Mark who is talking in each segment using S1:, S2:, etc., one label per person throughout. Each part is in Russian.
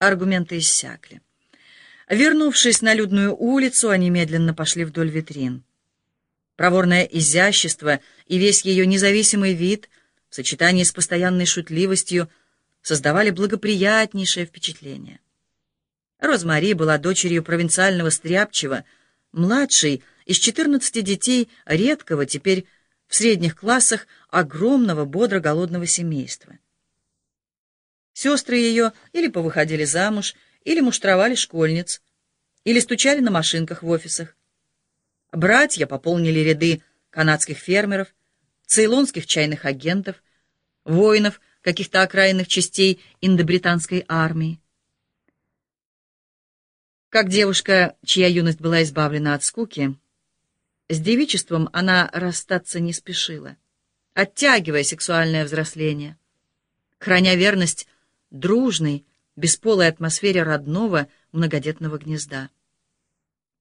S1: Аргументы иссякли. Вернувшись на людную улицу, они медленно пошли вдоль витрин. Проворное изящество и весь ее независимый вид в сочетании с постоянной шутливостью создавали благоприятнейшее впечатление. Розмари была дочерью провинциального стряпчего, младшей из 14 детей редкого, теперь в средних классах, огромного бодро-голодного семейства. Сестры ее или повыходили замуж, или муштровали школьниц, или стучали на машинках в офисах. Братья пополнили ряды канадских фермеров, цейлонских чайных агентов, воинов каких-то окраинных частей индобританской армии. Как девушка, чья юность была избавлена от скуки, с девичеством она расстаться не спешила, оттягивая сексуальное взросление, храня верность дружной, бесполой атмосфере родного многодетного гнезда.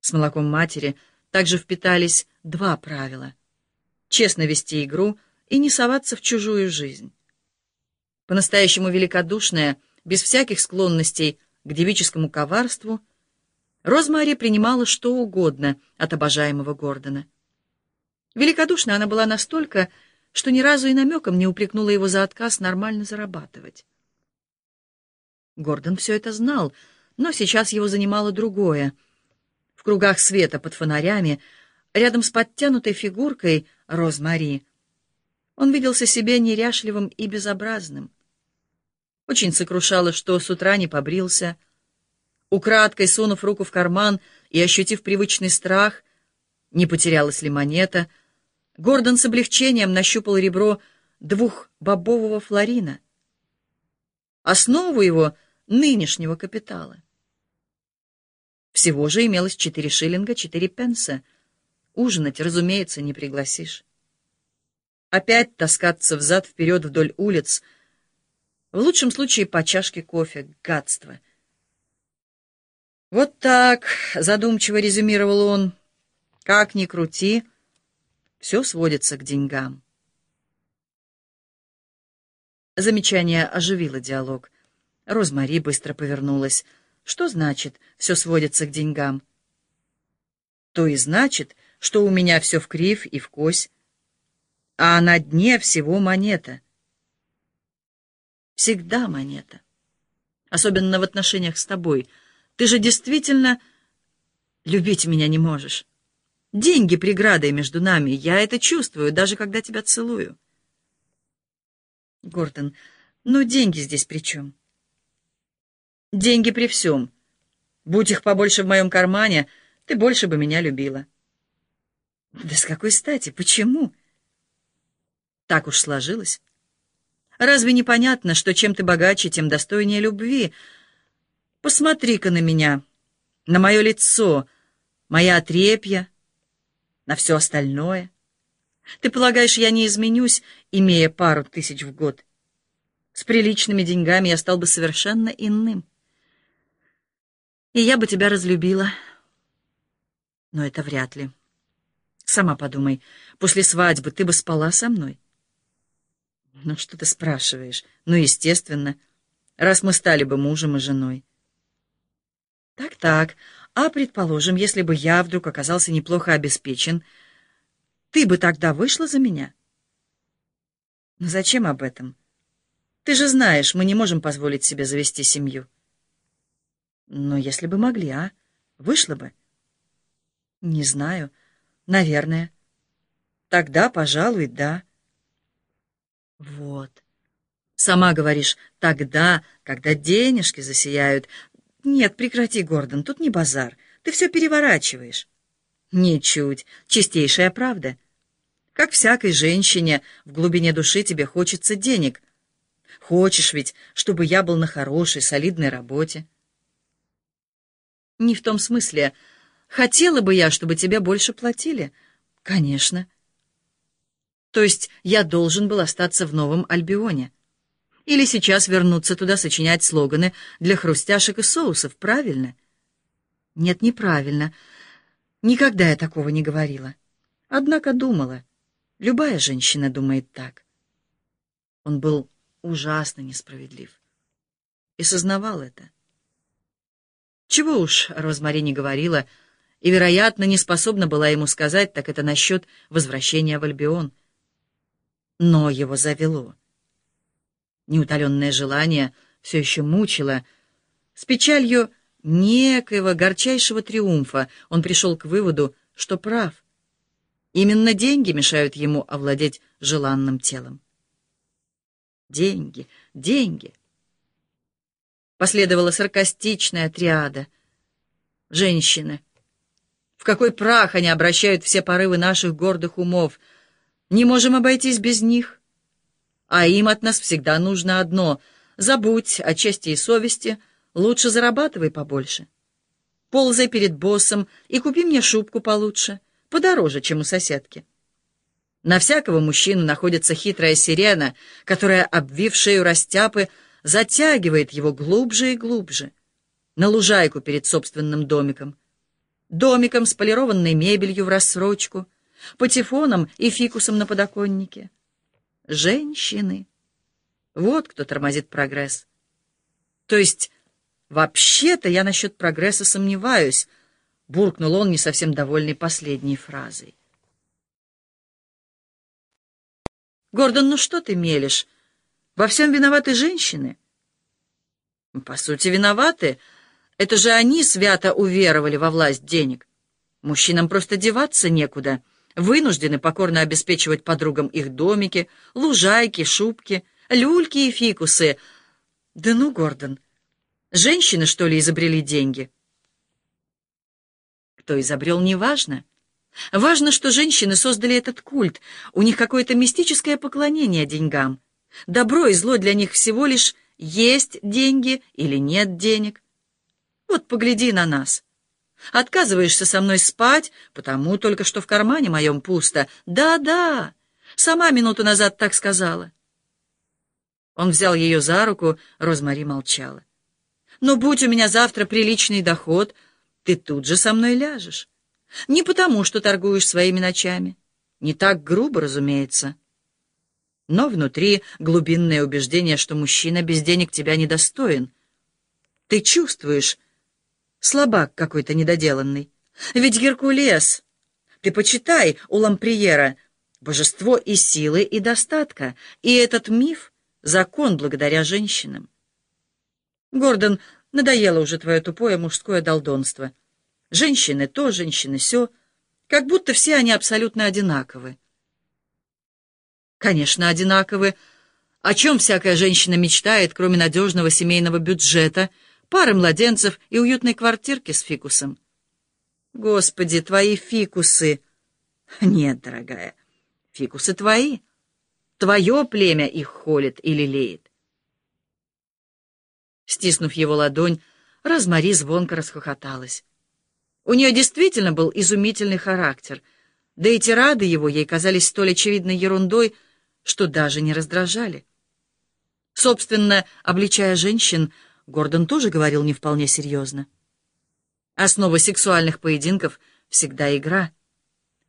S1: С молоком матери также впитались два правила — честно вести игру и не соваться в чужую жизнь. По-настоящему великодушная, без всяких склонностей к девическому коварству, Розмари принимала что угодно от обожаемого Гордона. Великодушна она была настолько, что ни разу и намеком не упрекнула его за отказ нормально зарабатывать. Гордон все это знал, но сейчас его занимало другое. В кругах света под фонарями, рядом с подтянутой фигуркой Розмари, он виделся себе неряшливым и безобразным. Очень сокрушало, что с утра не побрился. Украдкой сунув руку в карман и ощутив привычный страх, не потерялась ли монета, Гордон с облегчением нащупал ребро двухбобового флорина. Основу его — нынешнего капитала. Всего же имелось четыре шиллинга четыре пенса. Ужинать, разумеется, не пригласишь. Опять таскаться взад-вперед вдоль улиц, в лучшем случае по чашке кофе, гадство. Вот так, задумчиво резюмировал он, как ни крути, все сводится к деньгам. Замечание оживило диалог — Розмари быстро повернулась. Что значит «все сводится к деньгам»? То и значит, что у меня все в крив и в кось, а на дне всего монета. Всегда монета. Особенно в отношениях с тобой. Ты же действительно любить меня не можешь. Деньги преградой между нами, я это чувствую, даже когда тебя целую. Гордон, ну деньги здесь при чем? Деньги при всем. Будь их побольше в моем кармане, ты больше бы меня любила. Да с какой стати? Почему? Так уж сложилось. Разве не понятно, что чем ты богаче, тем достойнее любви? Посмотри-ка на меня, на мое лицо, моя отрепья, на все остальное. Ты полагаешь, я не изменюсь, имея пару тысяч в год? С приличными деньгами я стал бы совершенно иным и я бы тебя разлюбила. Но это вряд ли. Сама подумай, после свадьбы ты бы спала со мной? Ну, что ты спрашиваешь? Ну, естественно, раз мы стали бы мужем и женой. Так-так, а, предположим, если бы я вдруг оказался неплохо обеспечен, ты бы тогда вышла за меня? Но зачем об этом? Ты же знаешь, мы не можем позволить себе завести семью. Но если бы могли, а? Вышло бы? Не знаю. Наверное. Тогда, пожалуй, да. Вот. Сама говоришь, тогда, когда денежки засияют. Нет, прекрати, Гордон, тут не базар. Ты все переворачиваешь. Ничуть. Чистейшая правда. Как всякой женщине, в глубине души тебе хочется денег. Хочешь ведь, чтобы я был на хорошей, солидной работе. Не в том смысле. Хотела бы я, чтобы тебе больше платили? Конечно. То есть я должен был остаться в Новом Альбионе. Или сейчас вернуться туда сочинять слоганы для хрустяшек и соусов, правильно? Нет, неправильно. Никогда я такого не говорила. Однако думала. Любая женщина думает так. Он был ужасно несправедлив. И сознавал это. Чего уж Розмари не говорила, и, вероятно, не способна была ему сказать, так это насчет возвращения в Альбион. Но его завело. Неутоленное желание все еще мучило. С печалью некоего горчайшего триумфа он пришел к выводу, что прав. Именно деньги мешают ему овладеть желанным телом. Деньги, деньги. Последовала саркастичная триада. Женщины. В какой прах они обращают все порывы наших гордых умов. Не можем обойтись без них. А им от нас всегда нужно одно — забудь о чести и совести, лучше зарабатывай побольше. Ползай перед боссом и купи мне шубку получше, подороже, чем у соседки. На всякого мужчину находится хитрая сирена, которая, обвив шею растяпы, затягивает его глубже и глубже, на лужайку перед собственным домиком, домиком с полированной мебелью в рассрочку, патефоном и фикусом на подоконнике. Женщины. Вот кто тормозит прогресс. То есть, вообще-то я насчет прогресса сомневаюсь, буркнул он, не совсем довольный последней фразой. Гордон, ну что ты мелешь? Во всем виноваты женщины. По сути, виноваты. Это же они свято уверовали во власть денег. Мужчинам просто деваться некуда. Вынуждены покорно обеспечивать подругам их домики, лужайки, шубки, люльки и фикусы. Да ну, Гордон, женщины, что ли, изобрели деньги? Кто изобрел, неважно. Важно, что женщины создали этот культ. У них какое-то мистическое поклонение деньгам. Добро и зло для них всего лишь есть деньги или нет денег. Вот погляди на нас. Отказываешься со мной спать, потому только что в кармане моем пусто. Да-да, сама минуту назад так сказала. Он взял ее за руку, Розмари молчала. «Но будь у меня завтра приличный доход, ты тут же со мной ляжешь. Не потому, что торгуешь своими ночами. Не так грубо, разумеется но внутри глубинное убеждение, что мужчина без денег тебя недостоин. Ты чувствуешь, слабак какой-то недоделанный. Ведь Геркулес, ты почитай у Ламприера, божество и силы, и достатка, и этот миф — закон благодаря женщинам. Гордон, надоело уже твое тупое мужское долдонство. Женщины то, женщины сё, как будто все они абсолютно одинаковы конечно, одинаковы. О чем всякая женщина мечтает, кроме надежного семейного бюджета, пары младенцев и уютной квартирки с фикусом? Господи, твои фикусы! Нет, дорогая, фикусы твои. Твое племя их холит и лелеет. Стиснув его ладонь, Розмари звонко расхохоталась. У нее действительно был изумительный характер, да и тирады его ей казались столь очевидной ерундой, что даже не раздражали. Собственно, обличая женщин, Гордон тоже говорил не вполне серьезно. Основа сексуальных поединков — всегда игра.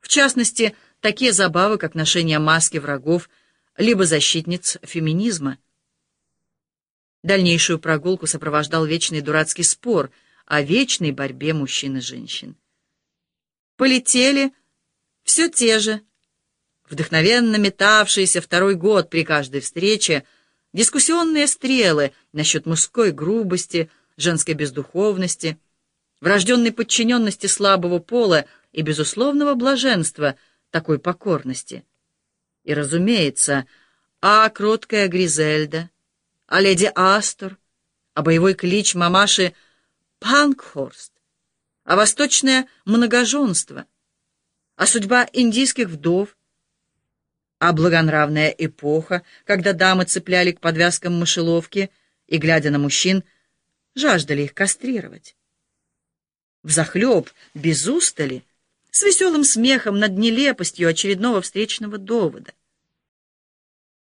S1: В частности, такие забавы, как ношение маски врагов, либо защитниц феминизма. Дальнейшую прогулку сопровождал вечный дурацкий спор о вечной борьбе мужчин и женщин. Полетели все те же, вдохновенно метавшиеся второй год при каждой встрече, дискуссионные стрелы насчет мужской грубости, женской бездуховности, врожденной подчиненности слабого пола и безусловного блаженства такой покорности. И, разумеется, а кроткая Гризельда, а леди Астор, а боевой клич мамаши Панкхорст, а восточное многоженство, а судьба индийских вдов, а благонравная эпоха, когда дамы цепляли к подвязкам мышеловки и, глядя на мужчин, жаждали их кастрировать. Взахлеб, без устали, с веселым смехом над нелепостью очередного встречного довода.